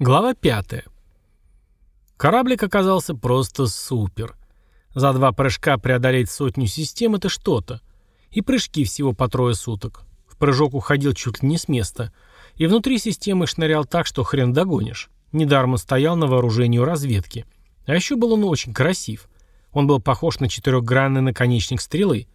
Глава 5. Кораблик оказался просто супер. За два прыжка преодолеть сотню систем — это что-то. И прыжки всего по трое суток. В прыжок уходил чуть ли не с места. И внутри системы шнырял так, что хрен догонишь. Недаром он стоял на вооружении у разведки. А еще был он очень красив. Он был похож на четырехгранный наконечник стрелы.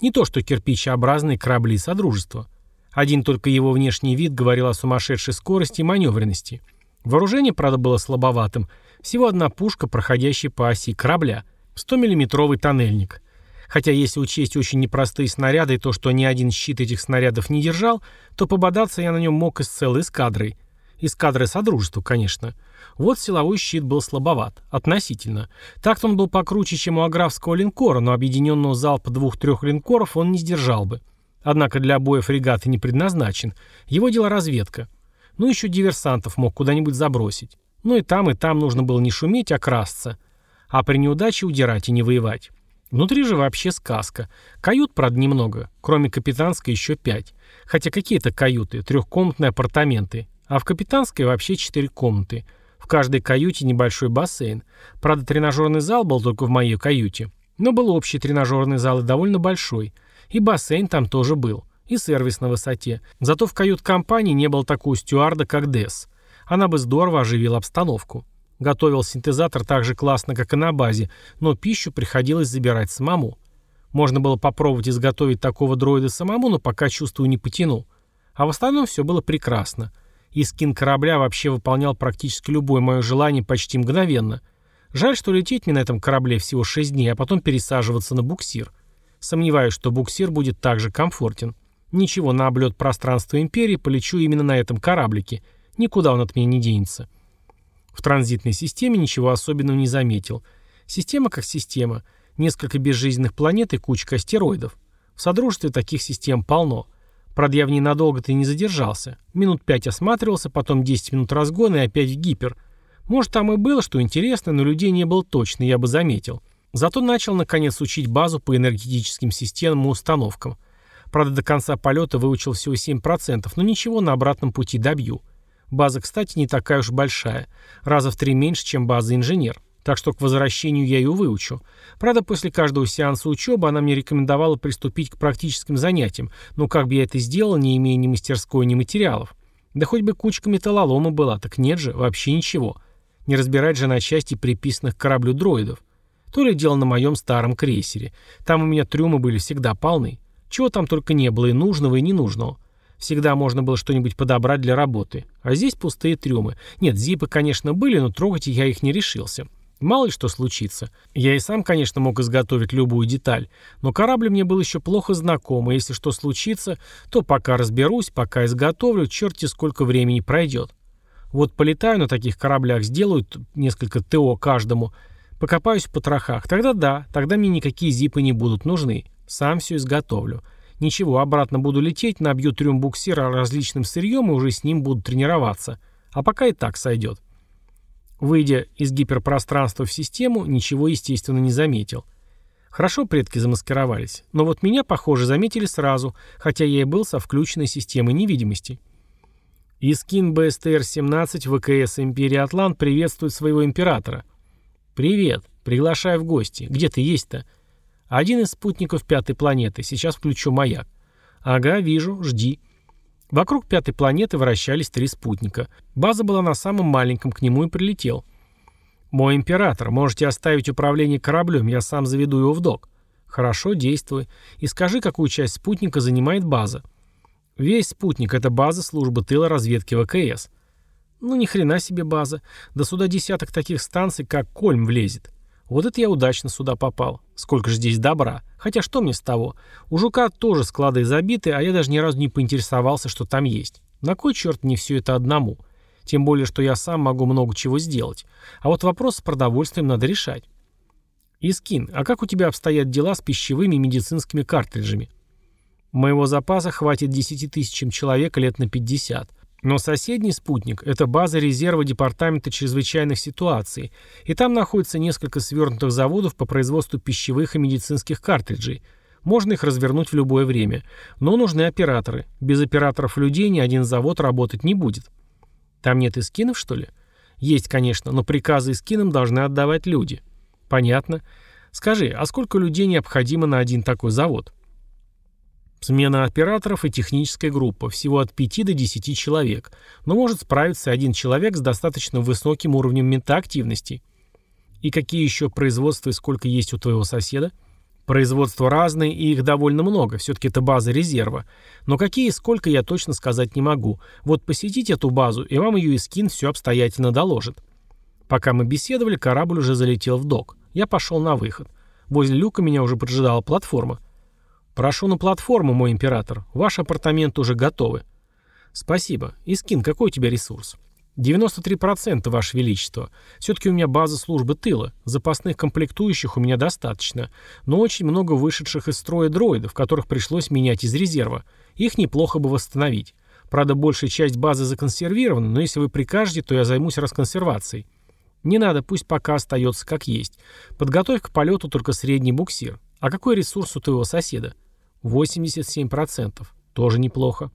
Не то что кирпичеобразные корабли Содружества. Один только его внешний вид говорил о сумасшедшей скорости и маневренности — Вооружение, правда, было слабоватым. Всего одна пушка, проходящая по оси корабля. 100-миллиметровый тоннельник. Хотя если учесть очень непростые снаряды и то, что ни один щит этих снарядов не держал, то пободаться я на нем мог и с целой эскадрой. Эскадрой Содружества, конечно. Вот силовой щит был слабоват. Относительно. Так-то он был покруче, чем у аграфского линкора, но объединенного залпа двух-трех линкоров он не сдержал бы. Однако для боя фрегаты не предназначен. Его дело разведка. Ну, еще диверсантов мог куда-нибудь забросить. Ну и там, и там нужно было не шуметь, а красться. А при неудаче удирать и не воевать. Внутри же вообще сказка. Кают, правда, немного. Кроме капитанской еще пять. Хотя какие-то каюты, трехкомнатные апартаменты. А в капитанской вообще четыре комнаты. В каждой каюте небольшой бассейн. Правда, тренажерный зал был только в моей каюте. Но был общий тренажерный зал и довольно большой. И бассейн там тоже был и сервис на высоте. Зато в кают-компании не было такого стюарда, как Десс. Она бы здорово оживила обстановку. Готовил синтезатор так же классно, как и на базе, но пищу приходилось забирать самому. Можно было попробовать изготовить такого дроида самому, но пока чувствую не потянул. А в остальном все было прекрасно. И скин корабля вообще выполнял практически любое мое желание почти мгновенно. Жаль, что лететь мне на этом корабле всего 6 дней, а потом пересаживаться на буксир. Сомневаюсь, что буксир будет так же комфортен. Ничего, на облет пространства Империи полечу именно на этом кораблике. Никуда он от меня не денется. В транзитной системе ничего особенного не заметил. Система как система. Несколько безжизненных планет и кучка астероидов. В Содружестве таких систем полно. Правда, в ней надолго-то и не задержался. Минут пять осматривался, потом 10 минут разгона и опять в гипер. Может, там и было что интересное, но людей не было точно, я бы заметил. Зато начал, наконец, учить базу по энергетическим системам и установкам. Правда, до конца полета выучил всего 7%, но ничего, на обратном пути добью. База, кстати, не такая уж большая. Раза в три меньше, чем база инженер. Так что к возвращению я ее выучу. Правда, после каждого сеанса учебы она мне рекомендовала приступить к практическим занятиям, но как бы я это сделал, не имея ни мастерской, ни материалов? Да хоть бы кучка металлолома была, так нет же, вообще ничего. Не разбирать же на части приписанных к кораблю дроидов. То ли дело на моем старом крейсере. Там у меня трюмы были всегда полны. Чего там только не было и нужного, и ненужного. Всегда можно было что-нибудь подобрать для работы. А здесь пустые трюмы. Нет, зипы, конечно, были, но трогать я их не решился. Мало ли что случится. Я и сам, конечно, мог изготовить любую деталь, но корабль мне был еще плохо знаком, и если что случится, то пока разберусь, пока изготовлю, черти сколько времени пройдет. Вот полетаю на таких кораблях, сделаю несколько ТО каждому, покопаюсь в потрохах, тогда да, тогда мне никакие зипы не будут нужны. Сам все изготовлю. Ничего, обратно буду лететь, набью трюм буксира различным сырьем и уже с ним буду тренироваться. А пока и так сойдет. Выйдя из гиперпространства в систему, ничего, естественно, не заметил. Хорошо предки замаскировались, но вот меня, похоже, заметили сразу, хотя я и был со включенной системой невидимости. Искин БСТР-17 ВКС Империи Атлант приветствует своего императора. «Привет. Приглашаю в гости. Где ты есть-то?» Один из спутников пятой планеты. Сейчас включу маяк. Ага, вижу. Жди. Вокруг пятой планеты вращались три спутника. База была на самом маленьком, к нему и прилетел. «Мой император, можете оставить управление кораблем, я сам заведу его в док». «Хорошо, действуй. И скажи, какую часть спутника занимает база». «Весь спутник — это база службы тыла разведки ВКС». «Ну, ни хрена себе база. Да сюда десяток таких станций, как Кольм, влезет». Вот это я удачно сюда попал. Сколько же здесь добра. Хотя что мне с того? У жука тоже склады забиты, а я даже ни разу не поинтересовался, что там есть. На кой черт мне все это одному? Тем более, что я сам могу много чего сделать. А вот вопрос с продовольствием надо решать. Искин, а как у тебя обстоят дела с пищевыми и медицинскими картриджами? Моего запаса хватит 10 тысячам человек лет на 50. Но соседний спутник – это база резерва Департамента чрезвычайных ситуаций, и там находится несколько свернутых заводов по производству пищевых и медицинских картриджей. Можно их развернуть в любое время. Но нужны операторы. Без операторов людей ни один завод работать не будет. Там нет эскинов, что ли? Есть, конечно, но приказы и скинам должны отдавать люди. Понятно. Скажи, а сколько людей необходимо на один такой завод? Смена операторов и техническая группа, всего от 5 до 10 человек, но может справиться один человек с достаточно высоким уровнем ментоактивности. И какие еще производства и сколько есть у твоего соседа? Производства разные, и их довольно много, все-таки это база резерва. Но какие и сколько я точно сказать не могу. Вот посетите эту базу, и вам ее Искин все обстоятельно доложит. Пока мы беседовали, корабль уже залетел в док. Я пошел на выход. Возле люка меня уже поджидала платформа. «Прошу на платформу, мой император. Ваши апартаменты уже готовы». «Спасибо. Искин, какой у тебя ресурс?» «93%, Ваше Величество. Все-таки у меня база службы тыла. Запасных комплектующих у меня достаточно. Но очень много вышедших из строя дроидов, которых пришлось менять из резерва. Их неплохо бы восстановить. Правда, большая часть базы законсервирована, но если вы прикажете, то я займусь расконсервацией. Не надо, пусть пока остается как есть. Подготовь к полету только средний буксир. А какой ресурс у твоего соседа? 87%. Тоже неплохо.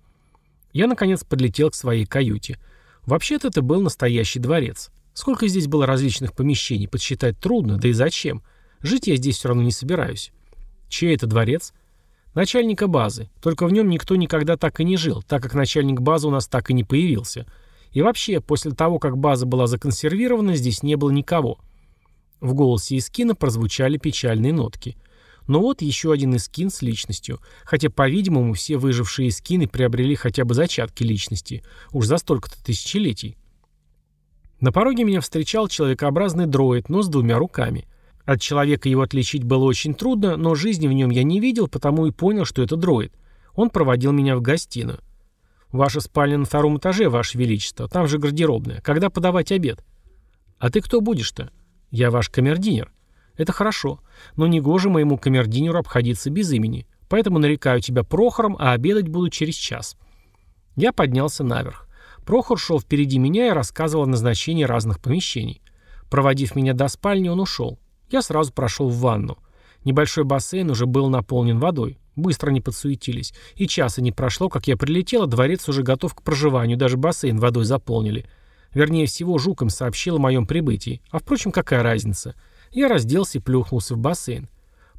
Я, наконец, подлетел к своей каюте. Вообще-то это был настоящий дворец. Сколько здесь было различных помещений, подсчитать трудно, да и зачем. Жить я здесь все равно не собираюсь. Чей это дворец? Начальника базы. Только в нем никто никогда так и не жил, так как начальник базы у нас так и не появился. И вообще, после того, как база была законсервирована, здесь не было никого. В голосе Искина прозвучали печальные нотки. Но вот еще один эскин с личностью. Хотя, по-видимому, все выжившие эскины приобрели хотя бы зачатки личности. Уж за столько-то тысячелетий. На пороге меня встречал человекообразный дроид, но с двумя руками. От человека его отличить было очень трудно, но жизни в нем я не видел, потому и понял, что это дроид. Он проводил меня в гостиную. «Ваша спальня на втором этаже, Ваше Величество. Там же гардеробная. Когда подавать обед?» «А ты кто будешь-то?» «Я ваш камердинер. Это хорошо, но негоже моему камердинеру обходиться без имени, поэтому нарекаю тебя Прохором, а обедать буду через час. Я поднялся наверх. Прохор шел впереди меня и рассказывал о назначении разных помещений. Проводив меня до спальни, он ушел. Я сразу прошел в ванну. Небольшой бассейн уже был наполнен водой. Быстро не подсуетились. И часа не прошло, как я прилетел, а дворец уже готов к проживанию, даже бассейн водой заполнили. Вернее всего, Жуком сообщил о моем прибытии. А впрочем, какая разница? Я разделся и плюхнулся в бассейн.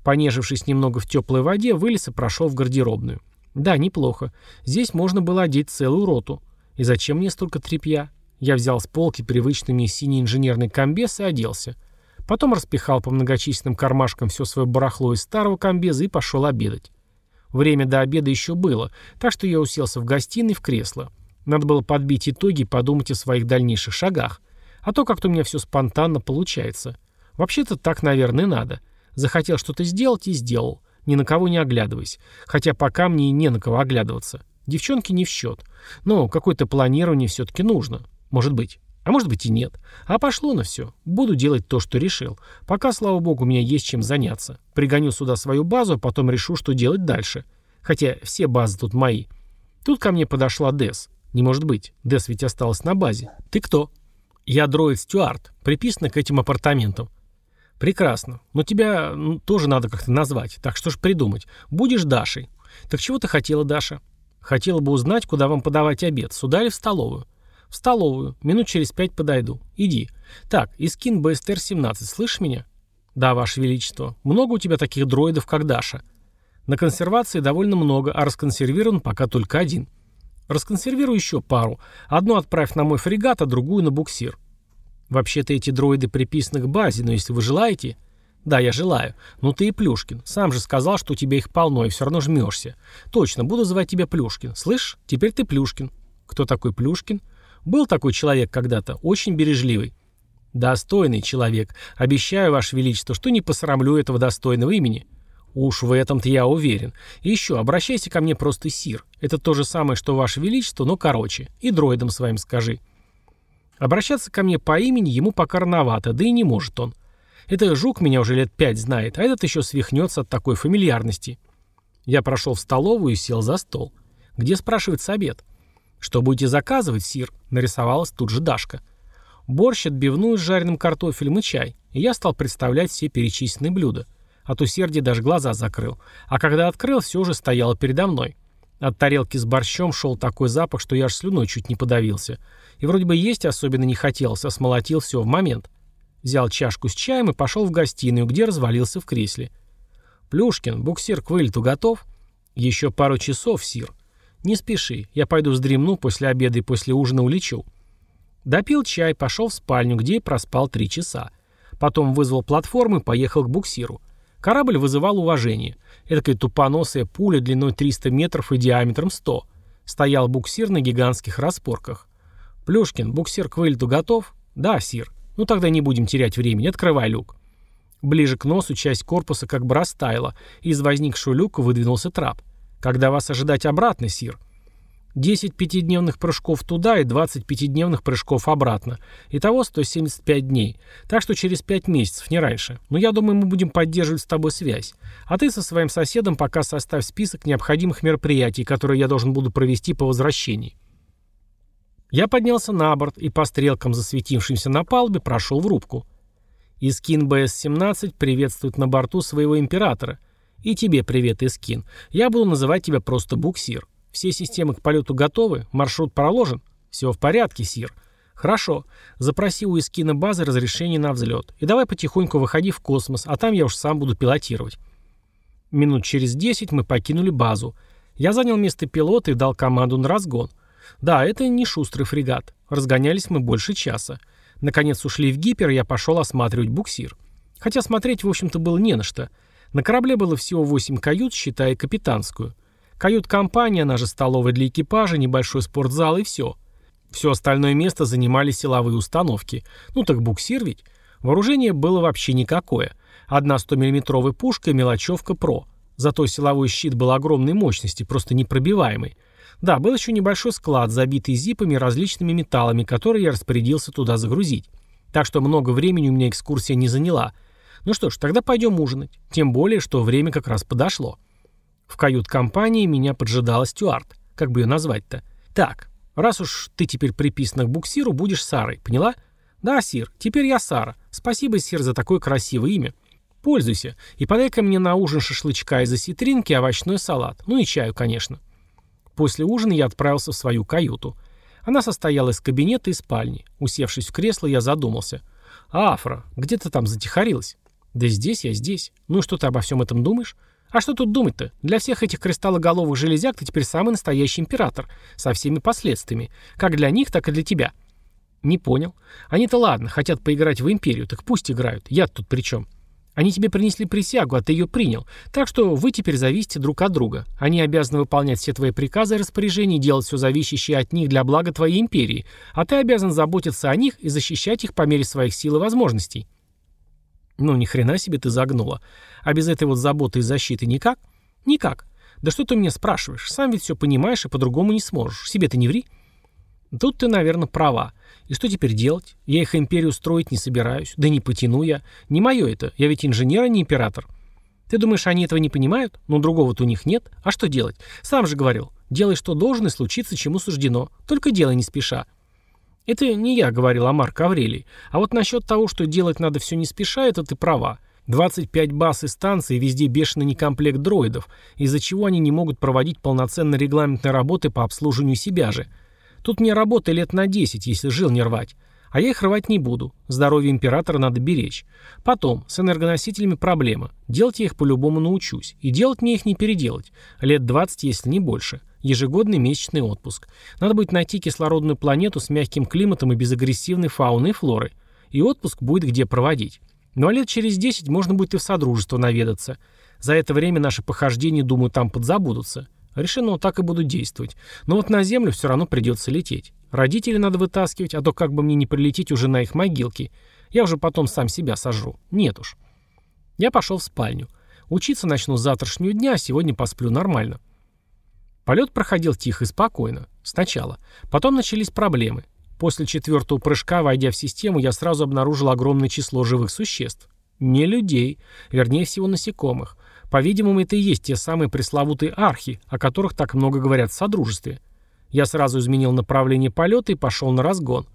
Понежившись немного в теплой воде, вылез и прошел в гардеробную. Да, неплохо. Здесь можно было одеть целую роту. И зачем мне столько тряпья? Я взял с полки привычный мне синий инженерный комбез и оделся. Потом распихал по многочисленным кармашкам все свое барахло из старого комбеза и пошел обедать. Время до обеда еще было, так что я уселся в гостиной в кресло. Надо было подбить итоги и подумать о своих дальнейших шагах. А то как-то у меня все спонтанно получается. Вообще-то так, наверное, надо. Захотел что-то сделать и сделал. Ни на кого не оглядываясь. Хотя пока мне и не на кого оглядываться. Девчонки не в счет. Но какое-то планирование все-таки нужно. Может быть. А может быть и нет. А пошло на все. Буду делать то, что решил. Пока, слава богу, у меня есть чем заняться. Пригоню сюда свою базу, а потом решу, что делать дальше. Хотя все базы тут мои. Тут ко мне подошла Дес. Не может быть. Дес ведь осталась на базе. Ты кто? Я дроид Стюарт, приписан к этим апартаментам. «Прекрасно. Но тебя ну, тоже надо как-то назвать. Так что ж придумать. Будешь Дашей». «Так чего ты хотела, Даша?» «Хотела бы узнать, куда вам подавать обед. Сюда или в столовую?» «В столовую. Минут через пять подойду. Иди. Так, Искин БСТР-17. Слышишь меня?» «Да, Ваше Величество. Много у тебя таких дроидов, как Даша?» «На консервации довольно много, а расконсервирован пока только один». «Расконсервируй еще пару. Одну отправь на мой фрегат, а другую на буксир. Вообще-то эти дроиды приписаны к базе, но если вы желаете... Да, я желаю. Ну ты и Плюшкин. Сам же сказал, что у тебя их полно, и все равно жмешься. Точно, буду звать тебя Плюшкин. Слышь, теперь ты Плюшкин. Кто такой Плюшкин? Был такой человек когда-то, очень бережливый. Достойный человек. Обещаю, Ваше Величество, что не посрамлю этого достойного имени. Уж в этом-то я уверен. И еще, обращайся ко мне просто Сир. Это то же самое, что Ваше Величество, но короче. И дроидам своим скажи. Обращаться ко мне по имени ему пока рановато, да и не может он. Это жук меня уже лет пять знает, а этот еще свихнется от такой фамильярности. Я прошел в столовую и сел за стол. Где, спрашивается, обед? Что будете заказывать, сир? Нарисовалась тут же Дашка. Борщ, отбивную с жареным картофелем и чай. И я стал представлять все перечисленные блюда. От усердия даже глаза закрыл. А когда открыл, все уже стояло передо мной. От тарелки с борщом шел такой запах, что я аж слюной чуть не подавился. И вроде бы есть особенно не хотелось, а смолотил все в момент. Взял чашку с чаем и пошел в гостиную, где развалился в кресле. «Плюшкин, буксир к вылету готов?» «Еще пару часов, Сир». «Не спеши, я пойду вздремну, после обеда и после ужина улечу». Допил чай, пошел в спальню, где и проспал три часа. Потом вызвал платформу и поехал к буксиру. Корабль вызывал уважение. Эдакая тупоносая пуля длиной 300 метров и диаметром 100. Стоял буксир на гигантских распорках. «Плюшкин, буксир к вылету готов?» «Да, Сир». «Ну тогда не будем терять времени, открывай люк». Ближе к носу часть корпуса как бы растаяла, и из возникшего люка выдвинулся трап. «Когда вас ожидать обратно, Сир?» 10 пятидневных прыжков туда и 20 пятидневных прыжков обратно. Итого 175 дней. Так что через 5 месяцев, не раньше. Но я думаю, мы будем поддерживать с тобой связь. А ты со своим соседом пока составь список необходимых мероприятий, которые я должен буду провести по возвращении. Я поднялся на борт и по стрелкам, засветившимся на палубе, прошел в рубку. Искин БС-17 приветствует на борту своего императора. И тебе привет, Искин. Я буду называть тебя просто буксир. Все системы к полету готовы? Маршрут проложен? Все в порядке, Сир. Хорошо. Запроси у Искина базы разрешение на взлет. И давай потихоньку выходи в космос, а там я уж сам буду пилотировать. Минут через десять мы покинули базу. Я занял место пилота и дал команду на разгон. Да, это не шустрый фрегат. Разгонялись мы больше часа. Наконец ушли в гипер, и я пошел осматривать буксир. Хотя смотреть, в общем-то, было не на что. На корабле было всего 8 кают, считая капитанскую. Кают-компания, она же столовая для экипажа, небольшой спортзал и все. Все остальное место занимали силовые установки. Ну так буксир ведь. Вооружение было вообще никакое. Одна 100-миллиметровая пушка и мелочевка ПРО. Зато силовой щит был огромной мощности, просто непробиваемый. Да, был еще небольшой склад, забитый зипами и различными металлами, которые я распорядился туда загрузить. Так что много времени у меня экскурсия не заняла. Ну что ж, тогда пойдем ужинать. Тем более, что время как раз подошло. В кают-компании меня поджидала стюард. Как бы ее назвать-то? Так, раз уж ты теперь приписана к буксиру, будешь Сарой, поняла? Да, Сир, теперь я Сара. Спасибо, Сир, за такое красивое имя. Пользуйся. И подай-ка мне на ужин шашлычка из осетринки овощной салат. Ну и чаю, конечно. После ужина я отправился в свою каюту. Она состояла из кабинета и спальни. Усевшись в кресло, я задумался. «Афра, где ты там затихарилась?» «Да здесь я здесь. Ну и что ты обо всем этом думаешь?» А что тут думать-то? Для всех этих кристаллоголовых железяк ты теперь самый настоящий император, со всеми последствиями. Как для них, так и для тебя. Не понял. Они-то ладно, хотят поиграть в империю, так пусть играют. я тут при чем? Они тебе принесли присягу, а ты ее принял. Так что вы теперь зависите друг от друга. Они обязаны выполнять все твои приказы и распоряжения делать все зависящее от них для блага твоей империи. А ты обязан заботиться о них и защищать их по мере своих сил и возможностей. Ну, ни хрена себе ты загнула. А без этой вот заботы и защиты никак? Никак. Да что ты меня спрашиваешь? Сам ведь все понимаешь и по-другому не сможешь. Себе ты не ври. Тут ты, наверное, права. И что теперь делать? Я их империю строить не собираюсь. Да не потяну я. Не мое это. Я ведь инженер, а не император. Ты думаешь, они этого не понимают? Но другого-то у них нет. А что делать? Сам же говорил. Делай, что должен, и случится, чему суждено. Только делай не спеша. Это не я говорил, а Марк Аврелий. А вот насчет того, что делать надо все не спеша, это ты права. 25 баз и станций, везде бешеный некомплект дроидов, из-за чего они не могут проводить полноценной регламентной работы по обслуживанию себя же. Тут мне работы лет на 10, если жил не рвать. А я их рвать не буду. Здоровье императора надо беречь. Потом, с энергоносителями проблема. Делать я их по-любому научусь. И делать мне их не переделать. Лет 20, если не больше. Ежегодный месячный отпуск. Надо будет найти кислородную планету с мягким климатом и без агрессивной фауны и флоры. И отпуск будет где проводить. Ну а лет через 10 можно будет и в Содружество наведаться. За это время наши похождения, думаю, там подзабудутся. Решено, так и буду действовать. Но вот на Землю все равно придется лететь. Родителей надо вытаскивать, а то как бы мне не прилететь уже на их могилки. Я уже потом сам себя сожру. Нет уж. Я пошел в спальню. Учиться начну с завтрашнего дня, а сегодня посплю нормально. Полет проходил тихо и спокойно. Сначала. Потом начались проблемы. После четвертого прыжка, войдя в систему, я сразу обнаружил огромное число живых существ. Не людей, вернее всего насекомых. По-видимому, это и есть те самые пресловутые архи, о которых так много говорят в Содружестве. Я сразу изменил направление полета и пошел на разгон.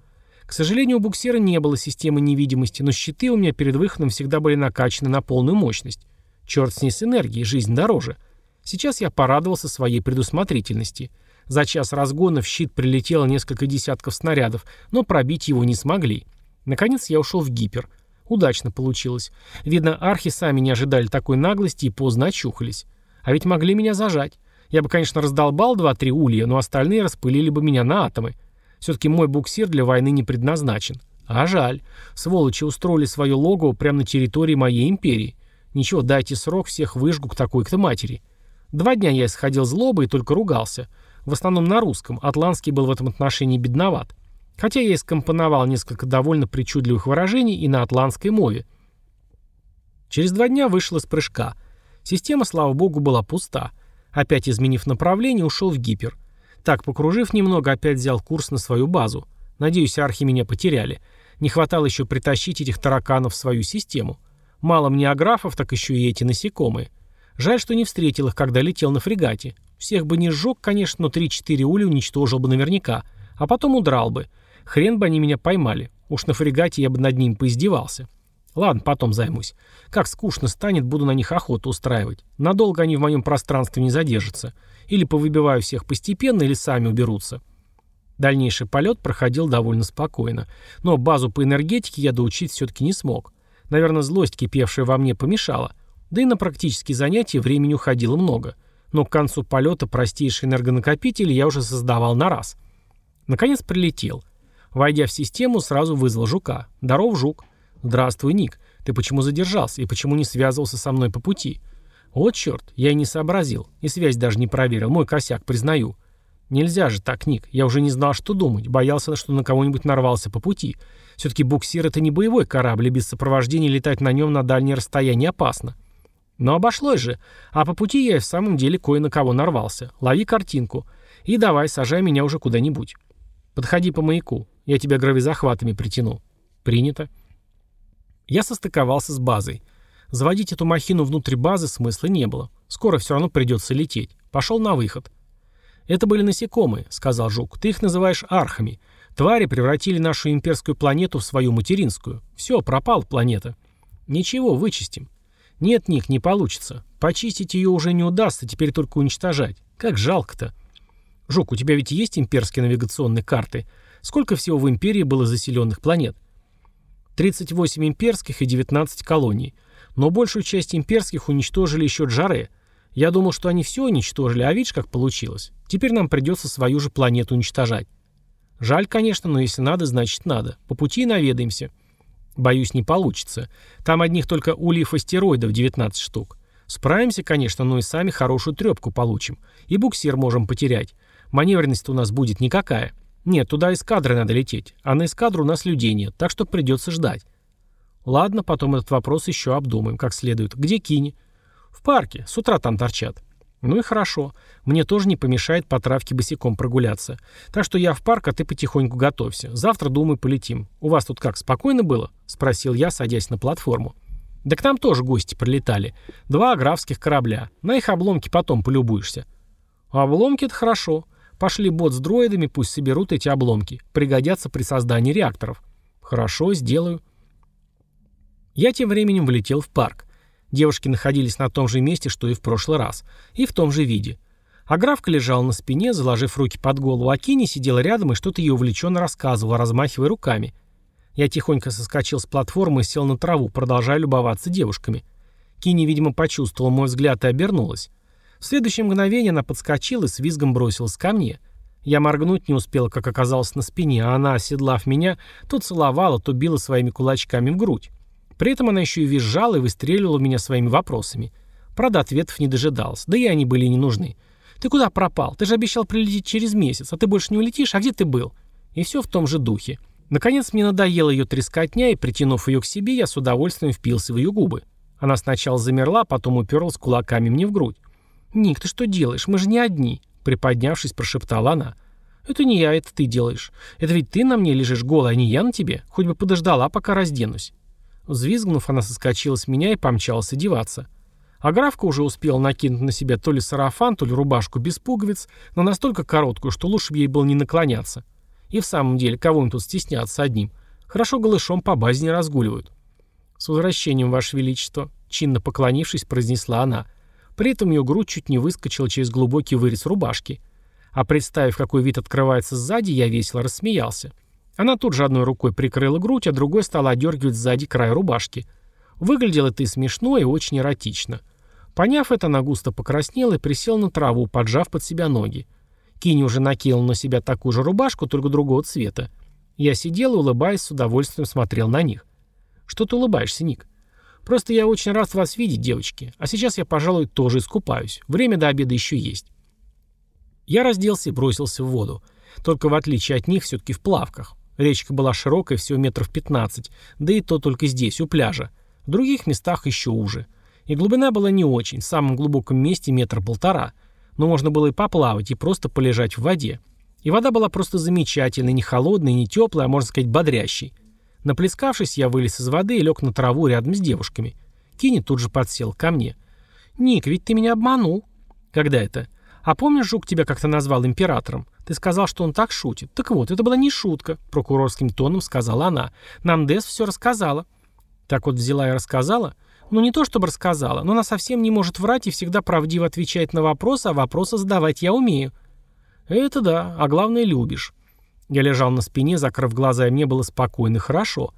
К сожалению, у буксира не было системы невидимости, но щиты у меня перед выходом всегда были накачаны на полную мощность. Черт с ней с энергией, жизнь дороже. Сейчас я порадовался своей предусмотрительности. За час разгона в щит прилетело несколько десятков снарядов, но пробить его не смогли. Наконец я ушел в гипер. Удачно получилось. Видно, архи сами не ожидали такой наглости и поздно очухались. А ведь могли меня зажать. Я бы, конечно, раздолбал два-три улья, но остальные распылили бы меня на атомы. Все-таки мой буксир для войны не предназначен. А жаль. Сволочи устроили свое логово прямо на территории моей империи. Ничего, дайте срок, всех выжгу к такой-то матери. Два дня я исходил злобой и только ругался. В основном на русском. Атлантский был в этом отношении бедноват. Хотя я и скомпоновал несколько довольно причудливых выражений и на атлантской мове. Через два дня вышел из прыжка. Система, слава богу, была пуста. Опять изменив направление, ушел в гипер. Так, покружив немного, опять взял курс на свою базу. Надеюсь, архи меня потеряли. Не хватало еще притащить этих тараканов в свою систему. Мало мне аграфов, так еще и эти насекомые. Жаль, что не встретил их, когда летел на фрегате. Всех бы не сжег, конечно, но 3-4 ули уничтожил бы наверняка. А потом удрал бы. Хрен бы они меня поймали. Уж на фрегате я бы над ним поиздевался. Ладно, потом займусь. Как скучно станет, буду на них охоту устраивать. Надолго они в моем пространстве не задержатся. Или повыбиваю всех постепенно, или сами уберутся. Дальнейший полет проходил довольно спокойно. Но базу по энергетике я доучить все-таки не смог. Наверное, злость, кипевшая во мне, помешала. Да и на практические занятия времени уходило много. Но к концу полета простейший энергонакопитель я уже создавал на раз. Наконец прилетел. Войдя в систему, сразу вызвал жука. «Здоров, жук». «Здравствуй, Ник. Ты почему задержался и почему не связывался со мной по пути?» «Вот черт, я и не сообразил. И связь даже не проверил. Мой косяк, признаю». «Нельзя же так, Ник. Я уже не знал, что думать. Боялся, что на кого-нибудь нарвался по пути. Все-таки буксир — это не боевой корабль, и без сопровождения летать на нем на дальнее расстояние опасно. Но обошлось же. А по пути я и в самом деле кое на кого нарвался. Лови картинку. И давай, сажай меня уже куда-нибудь. Подходи по маяку. Я тебя гравизахватами притяну. Принято. Я состыковался с базой. Заводить эту махину внутрь базы смысла не было. Скоро все равно придется лететь. Пошел на выход. «Это были насекомые», — сказал Жук. «Ты их называешь архами. Твари превратили нашу имперскую планету в свою материнскую. Все, пропала планета. Ничего, вычистим. Нет, Ник, не получится. Почистить ее уже не удастся, теперь только уничтожать. Как жалко-то. Жук, у тебя ведь есть имперские навигационные карты? Сколько всего в империи было заселенных планет? 38 имперских и 19 колоний. Но большую часть имперских уничтожили еще Джаре. Я думал, что они все уничтожили, а видишь, как получилось. Теперь нам придется свою же планету уничтожать. Жаль, конечно, но если надо, значит надо. По пути наведаемся. Боюсь, не получится. Там одних только ульев астероидов 19 штук. Справимся, конечно, но и сами хорошую трепку получим. И буксир можем потерять. Маневренность у нас будет никакая. Нет, туда эскадры надо лететь. А на эскадру у нас людей нет, так что придется ждать. Ладно, потом этот вопрос еще обдумаем как следует. Где Кини? В парке. С утра там торчат. Ну и хорошо. Мне тоже не помешает по травке босиком прогуляться. Так что я в парк, а ты потихоньку готовься. Завтра, думаю, полетим. У вас тут как, спокойно было? Спросил я, садясь на платформу. Да к нам тоже гости прилетали. Два аграфских корабля. На их обломки потом полюбуешься. Обломки — это хорошо. Пошли бот с дроидами, пусть соберут эти обломки. Пригодятся при создании реакторов. Хорошо, сделаю. Я тем временем влетел в парк. Девушки находились на том же месте, что и в прошлый раз. И в том же виде. А графка лежала на спине, заложив руки под голову, а Кини сидела рядом и что-то ей увлеченно рассказывала, размахивая руками. Я тихонько соскочил с платформы и сел на траву, продолжая любоваться девушками. Кини, видимо, почувствовала мой взгляд и обернулась. В следующее мгновение она подскочила и с визгом бросилась ко мне. Я моргнуть не успел, как оказалось на спине, а она, оседлав меня, то целовала, то била своими кулачками в грудь. При этом она еще и визжала и выстреливала меня своими вопросами. Правда, ответов не дожидалась, да и они были не нужны. «Ты куда пропал? Ты же обещал прилететь через месяц, а ты больше не улетишь? А где ты был?» И все в том же духе. Наконец мне надоело ее трескотня, и, притянув ее к себе, я с удовольствием впился в ее губы. Она сначала замерла, потом уперлась кулаками мне в грудь. «Ник, ты что делаешь? Мы же не одни», — приподнявшись, прошептала она. «Это не я, это ты делаешь. Это ведь ты на мне лежишь голая, а не я на тебе. Хоть бы подождала, пока разденусь». Взвизгнув, она соскочила с меня и помчалась одеваться. А графка уже успела накинуть на себя то ли сарафан, то ли рубашку без пуговиц, но настолько короткую, что лучше бы ей было не наклоняться. И в самом деле, кого им тут стесняться одним? Хорошо голышом по базе не разгуливают. «С возвращением, Ваше Величество», — чинно поклонившись, произнесла она. При этом ее грудь чуть не выскочила через глубокий вырез рубашки. А представив, какой вид открывается сзади, я весело рассмеялся. Она тут же одной рукой прикрыла грудь, а другой стала одергивать сзади край рубашки. Выглядело это и смешно, и очень эротично. Поняв это, она густо покраснела и присела на траву, поджав под себя ноги. Кини уже накинул на себя такую же рубашку, только другого цвета. Я сидел и, улыбаясь, с удовольствием смотрел на них. «Что ты улыбаешься, Ник?» «Просто я очень рад вас видеть, девочки. А сейчас я, пожалуй, тоже искупаюсь. Время до обеда еще есть». Я разделся и бросился в воду. Только в отличие от них, все-таки в плавках. Речка была широкой, всего метров 15, да и то только здесь, у пляжа. В других местах еще уже. И глубина была не очень, в самом глубоком месте метр полтора. Но можно было и поплавать, и просто полежать в воде. И вода была просто замечательной, не холодной, не теплой, а можно сказать бодрящей. Наплескавшись, я вылез из воды и лег на траву рядом с девушками. Кини тут же подсел ко мне. «Ник, ведь ты меня обманул». «Когда это?» «А помнишь, Жук тебя как-то назвал императором? Ты сказал, что он так шутит. Так вот, это была не шутка», — прокурорским тоном сказала она. «Нам Дес все рассказала». Так вот взяла и рассказала? Ну не то чтобы рассказала, но она совсем не может врать и всегда правдиво отвечает на вопросы, а вопросы задавать я умею. Это да, а главное любишь. Я лежал на спине, закрыв глаза, и мне было спокойно и хорошо.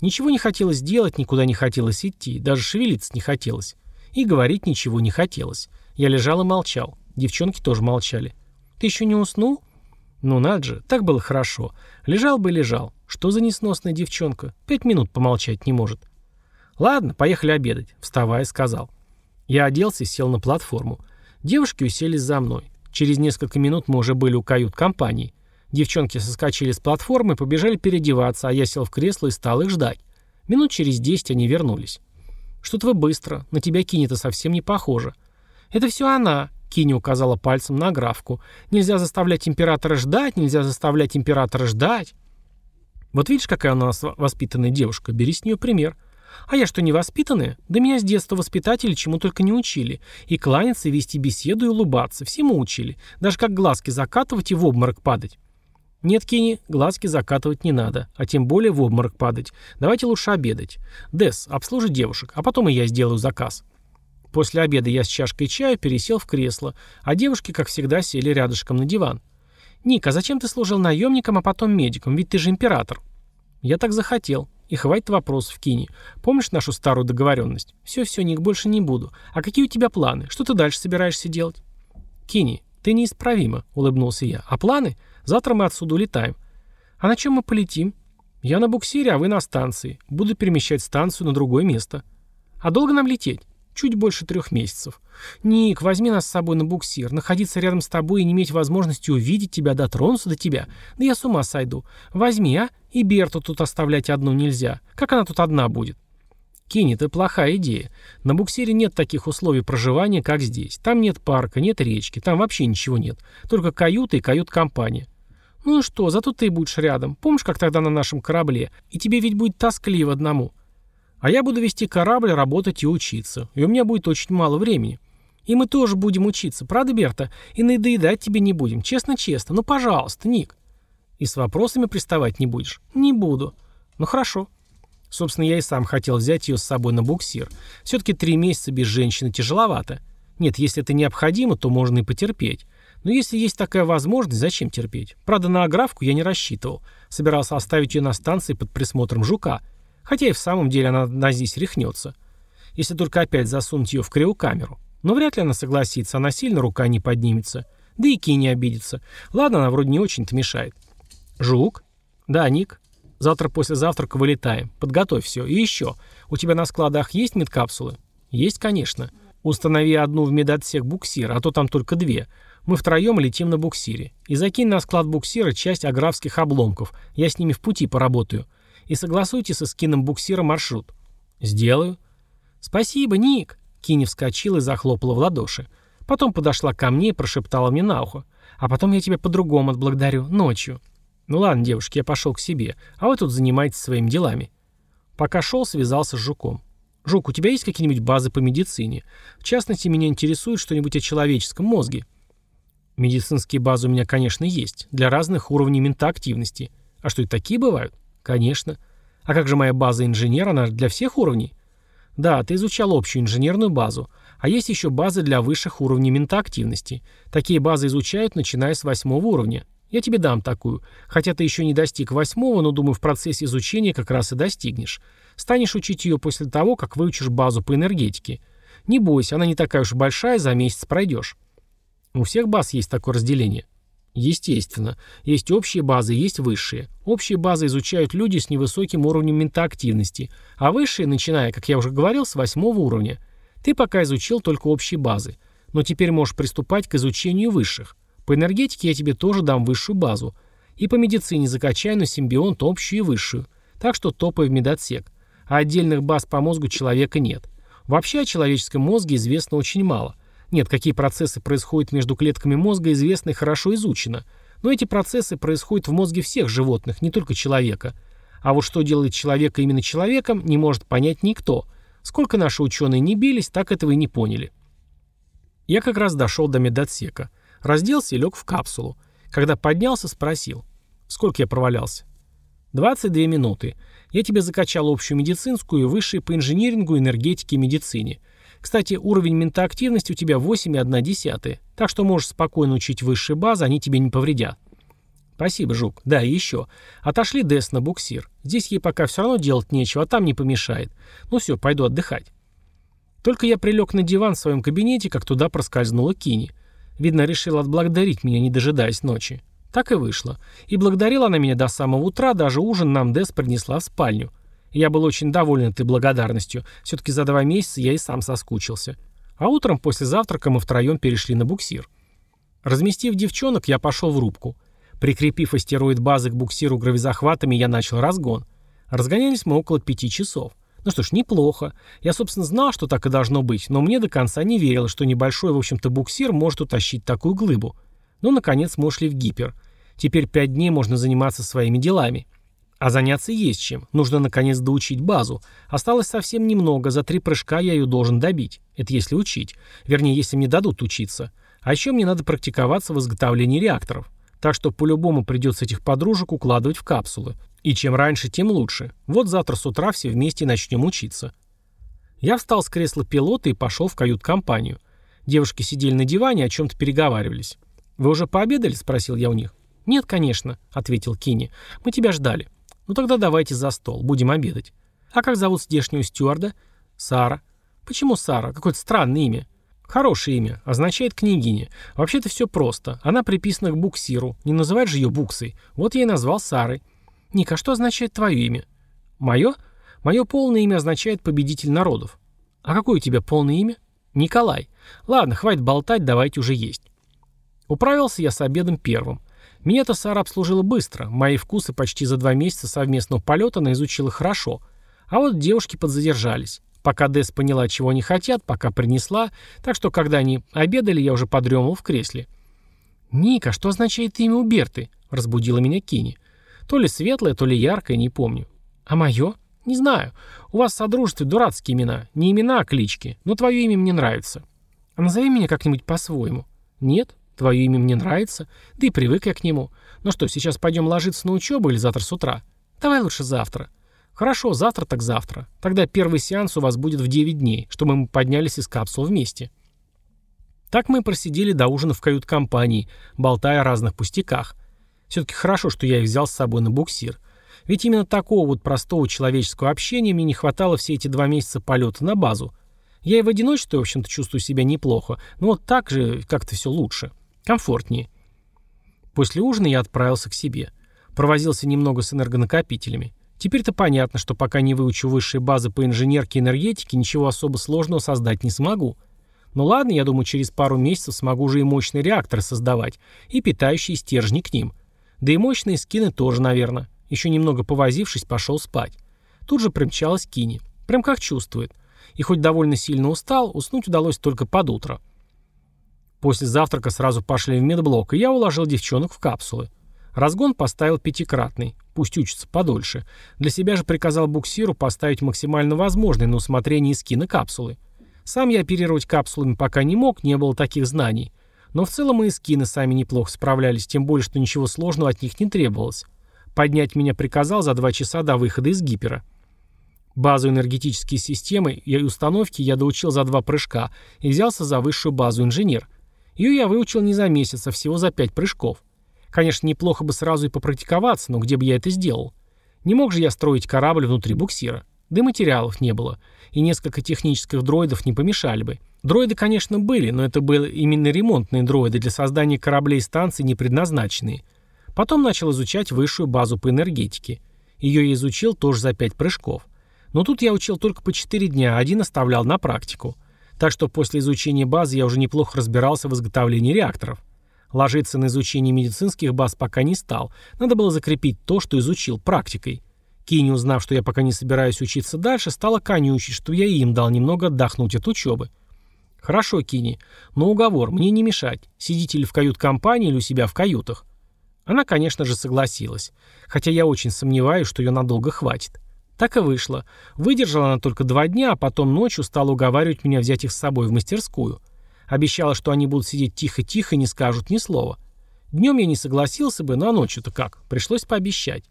Ничего не хотелось делать, никуда не хотелось идти, даже шевелиться не хотелось. И говорить ничего не хотелось. Я лежал и молчал. Девчонки тоже молчали. «Ты еще не уснул?» «Ну надо же, так было хорошо. Лежал бы лежал. Что за несносная девчонка? Пять минут помолчать не может». «Ладно, поехали обедать», — вставая, сказал. Я оделся и сел на платформу. Девушки уселись за мной. Через несколько минут мы уже были у кают-компании. Девчонки соскочили с платформы побежали переодеваться, а я сел в кресло и стал их ждать. Минут через десять они вернулись. «Что-то вы быстро. На тебя Кини-то совсем не похоже». «Это все она», — Кини указала пальцем на графку. «Нельзя заставлять императора ждать, нельзя заставлять императора ждать». «Вот видишь, какая у нас воспитанная девушка. Бери с нее пример». А я что, невоспитанная? Да меня с детства воспитатели чему только не учили. И кланяться, и вести беседу, и улыбаться. Всему учили. Даже как глазки закатывать и в обморок падать. Нет, Кенни, глазки закатывать не надо, а тем более в обморок падать. Давайте лучше обедать. Дес, обслужи девушек, а потом и я сделаю заказ. После обеда я с чашкой чая пересел в кресло, а девушки, как всегда, сели рядышком на диван. «Ник, а зачем ты служил наемником, а потом медиком? Ведь ты же император». «Я так захотел. И хватит вопросов, Кини. Помнишь нашу старую договоренность? Все-все, Ник, больше не буду. А какие у тебя планы? Что ты дальше собираешься делать? Кини, ты неисправима, улыбнулся я. А планы? Завтра мы отсюда улетаем. А на чем мы полетим? Я на буксире, а вы на станции. Буду перемещать станцию на другое место. А долго нам лететь? Чуть больше трех месяцев. Ник, возьми нас с собой на буксир. Находиться рядом с тобой и не иметь возможности увидеть тебя, дотронуться до тебя. Да я с ума сойду. Возьми, а? И Берту тут оставлять одну нельзя. Как она тут одна будет? Кини, это плохая идея. На буксире нет таких условий проживания, как здесь. Там нет парка, нет речки, там вообще ничего нет. Только каюта и кают-компания. Ну и что, зато ты будешь рядом. Помнишь, как тогда на нашем корабле? И тебе ведь будет тоскливо одному. А я буду вести корабль, работать и учиться. И у меня будет очень мало времени. И мы тоже будем учиться, правда, Берта? И надоедать тебе не будем, честно-честно. Ну, пожалуйста, Ник. И с вопросами приставать не будешь? Не буду. Ну, хорошо. Собственно, я и сам хотел взять ее с собой на буксир. Все-таки три месяца без женщины тяжеловато. Нет, если это необходимо, то можно и потерпеть. Но если есть такая возможность, зачем терпеть? Правда, на аграфку я не рассчитывал. Собирался оставить ее на станции под присмотром жука – Хотя и в самом деле она на здесь рехнется. Если только опять засунуть ее в криокамеру. Но вряд ли она согласится, она сильно рука не поднимется. Да и Ки не обидится. Ладно, она вроде не очень-то мешает. Жук? Да, Ник. Завтра после завтрака вылетаем. Подготовь все. И еще. У тебя на складах есть медкапсулы? Есть, конечно. Установи одну в медотсек буксира, а то там только две. Мы втроем летим на буксире. И закинь на склад буксира часть аграфских обломков. Я с ними в пути поработаю и согласуйте со скином буксира маршрут». «Сделаю». «Спасибо, Ник!» Кини вскочила и захлопала в ладоши. Потом подошла ко мне и прошептала мне на ухо. «А потом я тебя по-другому отблагодарю, ночью». «Ну ладно, девушки, я пошел к себе, а вы тут занимаетесь своими делами». Пока шел, связался с Жуком. «Жук, у тебя есть какие-нибудь базы по медицине? В частности, меня интересует что-нибудь о человеческом мозге». «Медицинские базы у меня, конечно, есть, для разных уровней ментоактивности. А что, и такие бывают?» Конечно. А как же моя база инженера, она для всех уровней? Да, ты изучал общую инженерную базу. А есть еще базы для высших уровней ментоактивности. Такие базы изучают, начиная с восьмого уровня. Я тебе дам такую. Хотя ты еще не достиг восьмого, но, думаю, в процессе изучения как раз и достигнешь. Станешь учить ее после того, как выучишь базу по энергетике. Не бойся, она не такая уж большая, за месяц пройдешь. У всех баз есть такое разделение. Естественно. Есть общие базы, есть высшие. Общие базы изучают люди с невысоким уровнем ментоактивности, а высшие, начиная, как я уже говорил, с восьмого уровня. Ты пока изучил только общие базы. Но теперь можешь приступать к изучению высших. По энергетике я тебе тоже дам высшую базу. И по медицине закачаю на симбионт общую и высшую. Так что топай в медотсек. А отдельных баз по мозгу человека нет. Вообще о человеческом мозге известно очень мало – нет, какие процессы происходят между клетками мозга, известно и хорошо изучено. Но эти процессы происходят в мозге всех животных, не только человека. А вот что делает человека именно человеком, не может понять никто. Сколько наши ученые не бились, так этого и не поняли. Я как раз дошел до медотсека. Разделся и лег в капсулу. Когда поднялся, спросил. Сколько я провалялся? 22 минуты. Я тебе закачал общую медицинскую и высшие по инжинирингу, энергетике и медицине. Кстати, уровень ментоактивности у тебя 8,1, так что можешь спокойно учить высшие базы, они тебе не повредят. Спасибо, Жук. Да, и еще. Отошли Дес на буксир. Здесь ей пока все равно делать нечего, а там не помешает. Ну все, пойду отдыхать. Только я прилег на диван в своем кабинете, как туда проскользнула Кини. Видно, решила отблагодарить меня, не дожидаясь ночи. Так и вышло. И благодарила она меня до самого утра, даже ужин нам Дес принесла в спальню. Я был очень доволен этой благодарностью. Все-таки за два месяца я и сам соскучился. А утром после завтрака мы втроем перешли на буксир. Разместив девчонок, я пошел в рубку. Прикрепив астероид базы к буксиру гравизахватами, я начал разгон. Разгонялись мы около пяти часов. Ну что ж, неплохо. Я, собственно, знал, что так и должно быть, но мне до конца не верилось, что небольшой, в общем-то, буксир может утащить такую глыбу. Ну, наконец, мы ушли в гипер. Теперь пять дней можно заниматься своими делами. А заняться есть чем. Нужно наконец доучить базу. Осталось совсем немного, за три прыжка я ее должен добить. Это если учить. Вернее, если мне дадут учиться. А еще мне надо практиковаться в изготовлении реакторов. Так что по-любому придется этих подружек укладывать в капсулы. И чем раньше, тем лучше. Вот завтра с утра все вместе начнем учиться. Я встал с кресла пилота и пошел в кают-компанию. Девушки сидели на диване, о чем-то переговаривались. «Вы уже пообедали?» – спросил я у них. «Нет, конечно», – ответил Кини. «Мы тебя ждали». «Ну тогда давайте за стол, будем обедать». «А как зовут здешнюю стюарда?» «Сара». «Почему Сара? Какое-то странное имя». «Хорошее имя. Означает княгиня. Вообще-то все просто. Она приписана к буксиру. Не называть же ее буксой. Вот я и назвал Сарой». «Ника, что означает твое имя?» «Мое? Мое полное имя означает «победитель народов». «А какое у тебя полное имя?» «Николай. Ладно, хватит болтать, давайте уже есть». Управился я с обедом первым. Меня-то Сара обслужила быстро, мои вкусы почти за два месяца совместного полета она изучила хорошо. А вот девушки подзадержались. Пока Дес поняла, чего они хотят, пока принесла, так что, когда они обедали, я уже подремал в кресле. «Ника, что означает имя у Берты?» — разбудила меня Кини. «То ли светлое, то ли яркое, не помню». «А мое?» «Не знаю. У вас в содружестве дурацкие имена. Не имена, а клички. Но твое имя мне нравится». «А назови меня как-нибудь по-своему». «Нет?» Твое имя мне нравится, да и привык я к нему. Ну что, сейчас пойдем ложиться на учебу или завтра с утра? Давай лучше завтра. Хорошо, завтра так завтра. Тогда первый сеанс у вас будет в 9 дней, чтобы мы поднялись из капсул вместе. Так мы просидели до ужина в кают-компании, болтая о разных пустяках. Все-таки хорошо, что я их взял с собой на буксир. Ведь именно такого вот простого человеческого общения мне не хватало все эти два месяца полета на базу. Я и в одиночестве, в общем-то, чувствую себя неплохо, но вот так же как-то все лучше. Комфортнее. После ужина я отправился к себе. Провозился немного с энергонакопителями. Теперь-то понятно, что пока не выучу высшие базы по инженерке и энергетике, ничего особо сложного создать не смогу. Ну ладно, я думаю, через пару месяцев смогу уже и мощные реакторы создавать, и питающие стержни к ним. Да и мощные скины тоже, наверное. Еще немного повозившись, пошел спать. Тут же примчалась Кини. Прям как чувствует. И хоть довольно сильно устал, уснуть удалось только под утро. После завтрака сразу пошли в медблок, и я уложил девчонок в капсулы. Разгон поставил пятикратный, пусть учатся подольше. Для себя же приказал буксиру поставить максимально возможный на усмотрение скины капсулы. Сам я оперировать капсулами пока не мог, не было таких знаний. Но в целом и скины сами неплохо справлялись, тем более, что ничего сложного от них не требовалось. Поднять меня приказал за два часа до выхода из гипера. Базу энергетические системы и установки я доучил за два прыжка и взялся за высшую базу инженер. Ее я выучил не за месяц, а всего за пять прыжков. Конечно, неплохо бы сразу и попрактиковаться, но где бы я это сделал? Не мог же я строить корабль внутри буксира. Да и материалов не было. И несколько технических дроидов не помешали бы. Дроиды, конечно, были, но это были именно ремонтные дроиды для создания кораблей и станций не предназначенные. Потом начал изучать высшую базу по энергетике. Ее я изучил тоже за пять прыжков. Но тут я учил только по 4 дня, а один оставлял на практику. Так что после изучения базы я уже неплохо разбирался в изготовлении реакторов. Ложиться на изучение медицинских баз пока не стал. Надо было закрепить то, что изучил, практикой. Кини, узнав, что я пока не собираюсь учиться дальше, стала конючить, что я им дал немного отдохнуть от учебы. «Хорошо, Кини, но уговор, мне не мешать. Сидите ли в кают-компании или у себя в каютах?» Она, конечно же, согласилась. Хотя я очень сомневаюсь, что ее надолго хватит. Так и вышло. Выдержала она только два дня, а потом ночью стала уговаривать меня взять их с собой в мастерскую. Обещала, что они будут сидеть тихо-тихо и не скажут ни слова. Днем я не согласился бы, но ночью-то как? Пришлось пообещать.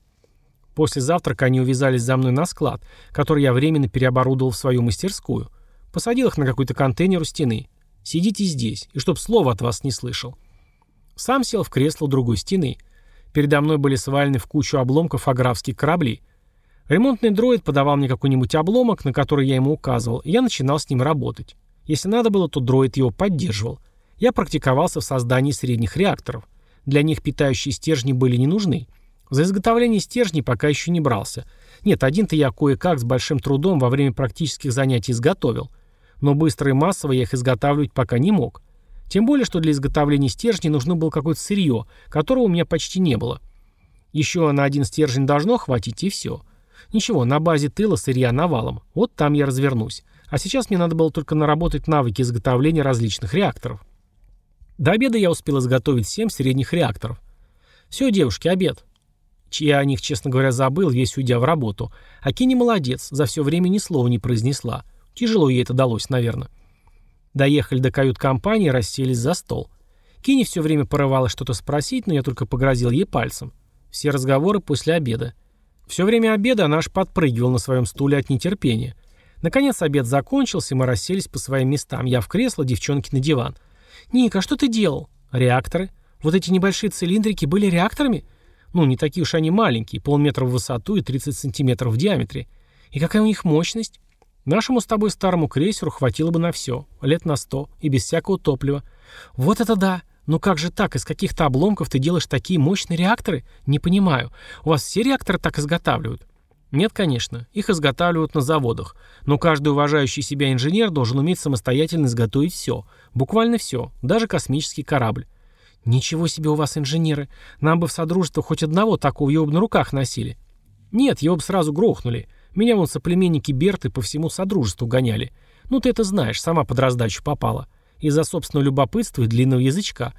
После завтрака они увязались за мной на склад, который я временно переоборудовал в свою мастерскую. Посадил их на какой-то контейнер у стены. Сидите здесь, и чтоб слова от вас не слышал. Сам сел в кресло другой стены. Передо мной были свалены в кучу обломков аграфские корабли. Ремонтный дроид подавал мне какой-нибудь обломок, на который я ему указывал, и я начинал с ним работать. Если надо было, то дроид его поддерживал. Я практиковался в создании средних реакторов. Для них питающие стержни были не нужны. За изготовление стержней пока еще не брался. Нет, один-то я кое-как с большим трудом во время практических занятий изготовил. Но быстро и массово я их изготавливать пока не мог. Тем более, что для изготовления стержней нужно было какое-то сырье, которого у меня почти не было. Еще на один стержень должно хватить и все. Ничего, на базе тыла сырья навалом. Вот там я развернусь. А сейчас мне надо было только наработать навыки изготовления различных реакторов. До обеда я успел изготовить 7 средних реакторов. Все, девушки, обед. Я о них, честно говоря, забыл, весь уйдя в работу. А Кини молодец, за все время ни слова не произнесла. Тяжело ей это далось, наверное. Доехали до кают-компании расселись за стол. Кини все время порывалась что-то спросить, но я только погрозил ей пальцем. Все разговоры после обеда. Все время обеда она аж подпрыгивала на своем стуле от нетерпения. Наконец обед закончился, и мы расселись по своим местам. Я в кресло, девчонки на диван. «Ника, а что ты делал?» «Реакторы. Вот эти небольшие цилиндрики были реакторами?» «Ну, не такие уж они маленькие, полметра в высоту и 30 сантиметров в диаметре. И какая у них мощность?» «Нашему с тобой старому крейсеру хватило бы на все. Лет на сто. И без всякого топлива». «Вот это да! «Ну как же так? Из каких-то обломков ты делаешь такие мощные реакторы? Не понимаю. У вас все реакторы так изготавливают?» Нет, конечно, их изготавливают на заводах, но каждый уважающий себя инженер должен уметь самостоятельно изготовить все, буквально все, даже космический корабль. Ничего себе у вас инженеры, нам бы в Содружество хоть одного такого его бы на руках носили. Нет, его бы сразу грохнули. Меня вон соплеменники Берты по всему Содружеству гоняли. Ну ты это знаешь, сама под раздачу попала из-за собственного любопытства и длинного язычка.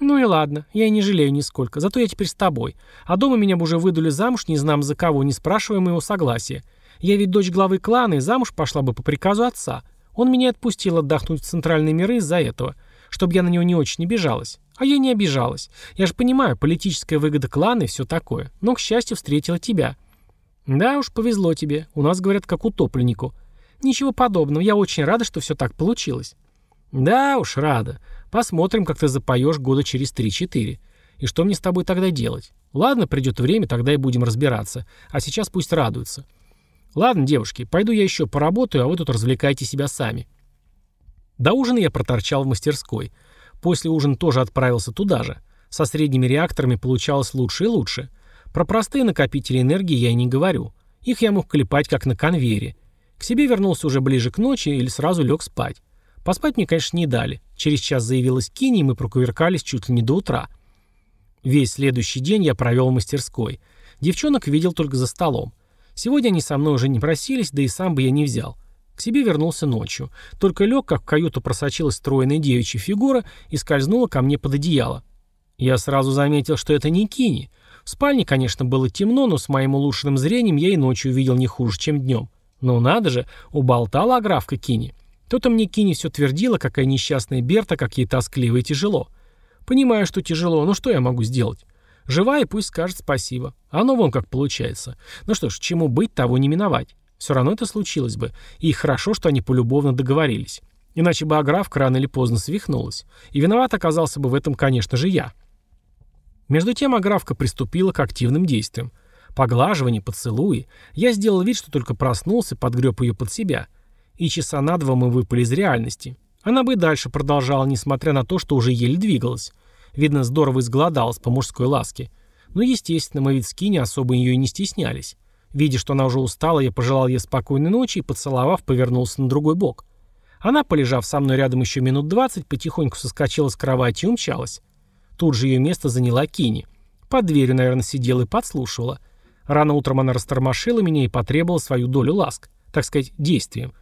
Ну и ладно, я и не жалею нисколько, зато я теперь с тобой. А дома меня бы уже выдали замуж, не знам за кого, не спрашивая моего согласия. Я ведь дочь главы клана и замуж пошла бы по приказу отца. Он меня отпустил отдохнуть в центральные миры из-за этого, чтобы я на него не очень обижалась. А я не обижалась. Я же понимаю, политическая выгода клана и все такое. Но, к счастью, встретила тебя. Да уж, повезло тебе. У нас, говорят, как утопленнику. Ничего подобного. Я очень рада, что все так получилось. «Да уж, рада. Посмотрим, как ты запоешь года через 3-4. И что мне с тобой тогда делать? Ладно, придет время, тогда и будем разбираться. А сейчас пусть радуются. Ладно, девушки, пойду я еще поработаю, а вы тут развлекайте себя сами». До ужина я проторчал в мастерской. После ужина тоже отправился туда же. Со средними реакторами получалось лучше и лучше. Про простые накопители энергии я и не говорю. Их я мог клепать как на конвейере. К себе вернулся уже ближе к ночи или сразу лег спать. Поспать мне, конечно, не дали. Через час заявилась Кини, и мы прокувыркались чуть ли не до утра. Весь следующий день я провел в мастерской. Девчонок видел только за столом. Сегодня они со мной уже не просились, да и сам бы я не взял. К себе вернулся ночью. Только лег, как в каюту просочилась стройная девичья фигура и скользнула ко мне под одеяло. Я сразу заметил, что это не Кини. В спальне, конечно, было темно, но с моим улучшенным зрением я и ночью видел не хуже, чем днем. Но надо же, уболтала аграфка Кини. То-то мне Кини все твердила, какая несчастная Берта, как ей тоскливо и тяжело. Понимаю, что тяжело, но что я могу сделать? Жива и пусть скажет спасибо. Оно вон как получается. Ну что ж, чему быть, того не миновать. Все равно это случилось бы. И хорошо, что они полюбовно договорились. Иначе бы Аграфка рано или поздно свихнулась. И виноват оказался бы в этом, конечно же, я. Между тем Аграфка приступила к активным действиям. Поглаживание, поцелуи. Я сделал вид, что только проснулся, подгреб ее под себя. И часа на два мы выпали из реальности. Она бы и дальше продолжала, несмотря на то, что уже еле двигалась. Видно, здорово изголодалась по мужской ласке. Но, естественно, мы ведь скини особо ее и не стеснялись. Видя, что она уже устала, я пожелал ей спокойной ночи и, поцеловав, повернулся на другой бок. Она, полежав со мной рядом еще минут двадцать, потихоньку соскочила с кровати и умчалась. Тут же ее место заняла Кини. Под дверью, наверное, сидела и подслушивала. Рано утром она растормошила меня и потребовала свою долю ласк. Так сказать, действием.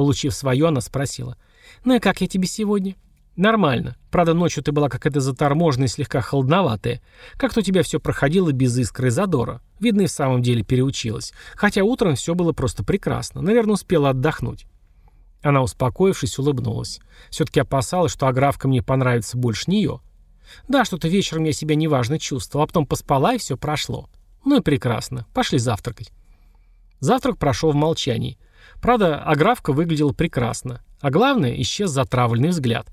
Получив свое, она спросила. «Ну и как я тебе сегодня?» «Нормально. Правда, ночью ты была какая-то заторможенная и слегка холодноватая. Как-то у тебя все проходило без искры и задора. Видно, и в самом деле переучилась. Хотя утром все было просто прекрасно. Наверное, успела отдохнуть». Она, успокоившись, улыбнулась. Все-таки опасалась, что аграфка мне понравится больше нее. Да, что-то вечером я себя неважно чувствовал, а потом поспала, и все прошло. Ну и прекрасно. Пошли завтракать. Завтрак прошел в молчании. Правда, аграфка выглядела прекрасно. А главное, исчез затравленный взгляд.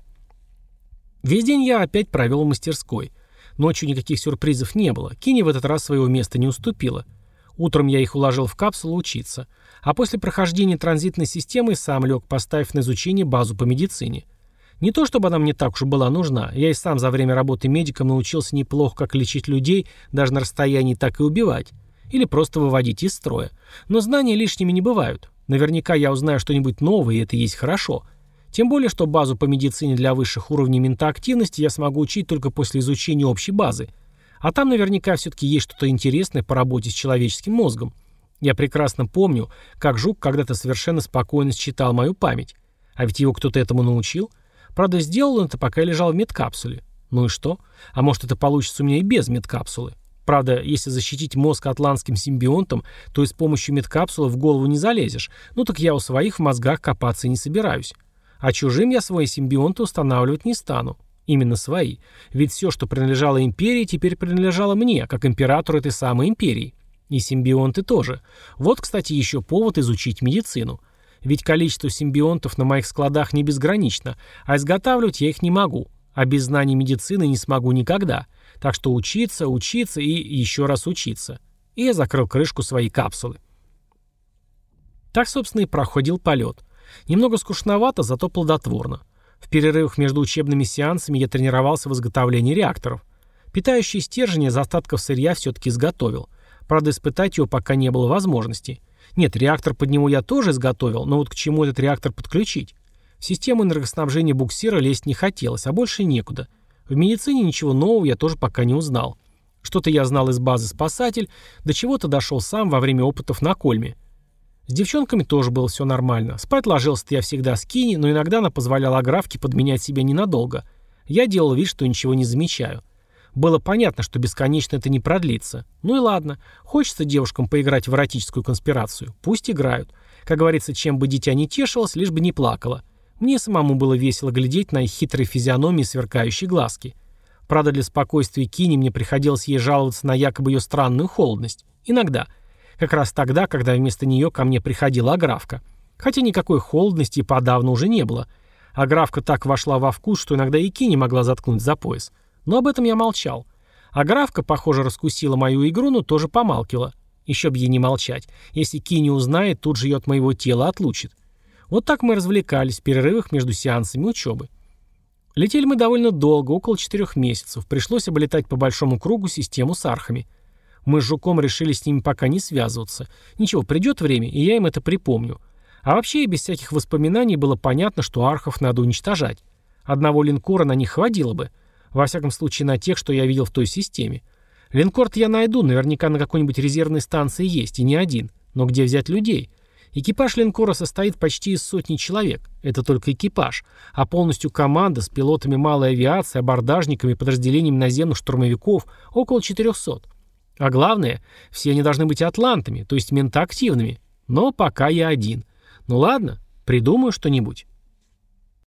Весь день я опять провел в мастерской. Ночью никаких сюрпризов не было. Кини в этот раз своего места не уступила. Утром я их уложил в капсулу учиться. А после прохождения транзитной системы сам лег, поставив на изучение базу по медицине. Не то чтобы она мне так уж была нужна. Я и сам за время работы медиком научился неплохо, как лечить людей, даже на расстоянии, так и убивать. Или просто выводить из строя. Но знания лишними не бывают. Наверняка я узнаю что-нибудь новое, и это есть хорошо – тем более, что базу по медицине для высших уровней ментоактивности я смогу учить только после изучения общей базы. А там наверняка все-таки есть что-то интересное по работе с человеческим мозгом. Я прекрасно помню, как Жук когда-то совершенно спокойно считал мою память. А ведь его кто-то этому научил. Правда, сделал он это, пока я лежал в медкапсуле. Ну и что? А может, это получится у меня и без медкапсулы? Правда, если защитить мозг атлантским симбионтом, то и с помощью медкапсулы в голову не залезешь. Ну так я у своих в мозгах копаться не собираюсь. А чужим я свои симбионты устанавливать не стану. Именно свои. Ведь все, что принадлежало империи, теперь принадлежало мне, как императору этой самой империи. И симбионты тоже. Вот, кстати, еще повод изучить медицину. Ведь количество симбионтов на моих складах не безгранично, а изготавливать я их не могу. А без знаний медицины не смогу никогда. Так что учиться, учиться и еще раз учиться. И я закрыл крышку своей капсулы. Так, собственно, и проходил полет. Немного скучновато, зато плодотворно. В перерывах между учебными сеансами я тренировался в изготовлении реакторов. Питающий стержень из остатков сырья все-таки изготовил. Правда, испытать его пока не было возможности. Нет, реактор под него я тоже изготовил, но вот к чему этот реактор подключить? В систему энергоснабжения буксира лезть не хотелось, а больше некуда. В медицине ничего нового я тоже пока не узнал. Что-то я знал из базы «Спасатель», до чего-то дошел сам во время опытов на Кольме. С девчонками тоже было все нормально. Спать ложился я всегда с Кини, но иногда она позволяла Аграфке подменять себя ненадолго. Я делал вид, что ничего не замечаю. Было понятно, что бесконечно это не продлится. Ну и ладно. Хочется девушкам поиграть в эротическую конспирацию. Пусть играют. Как говорится, чем бы дитя не тешилось, лишь бы не плакало. Мне самому было весело глядеть на их хитрые физиономии и сверкающие глазки. Правда, для спокойствия Кини мне приходилось ей жаловаться на якобы ее странную холодность. Иногда – как раз тогда, когда вместо нее ко мне приходила Аграфка. Хотя никакой холодности подавно уже не было. Аграфка так вошла во вкус, что иногда и Ки не могла заткнуть за пояс. Но об этом я молчал. Аграфка, похоже, раскусила мою игру, но тоже помалкивала. Еще б ей не молчать. Если Ки не узнает, тут же ее от моего тела отлучит. Вот так мы развлекались в перерывах между сеансами учебы. Летели мы довольно долго, около четырех месяцев. Пришлось облетать по большому кругу систему с архами. Мы с Жуком решили с ними пока не связываться. Ничего, придет время, и я им это припомню. А вообще, без всяких воспоминаний было понятно, что архов надо уничтожать. Одного линкора на них хватило бы. Во всяком случае, на тех, что я видел в той системе. линкор я найду, наверняка на какой-нибудь резервной станции есть, и не один. Но где взять людей? Экипаж линкора состоит почти из сотни человек. Это только экипаж. А полностью команда с пилотами малой авиации, абордажниками, подразделениями наземных штурмовиков около 400. А главное, все они должны быть атлантами, то есть ментоактивными. Но пока я один. Ну ладно, придумаю что-нибудь.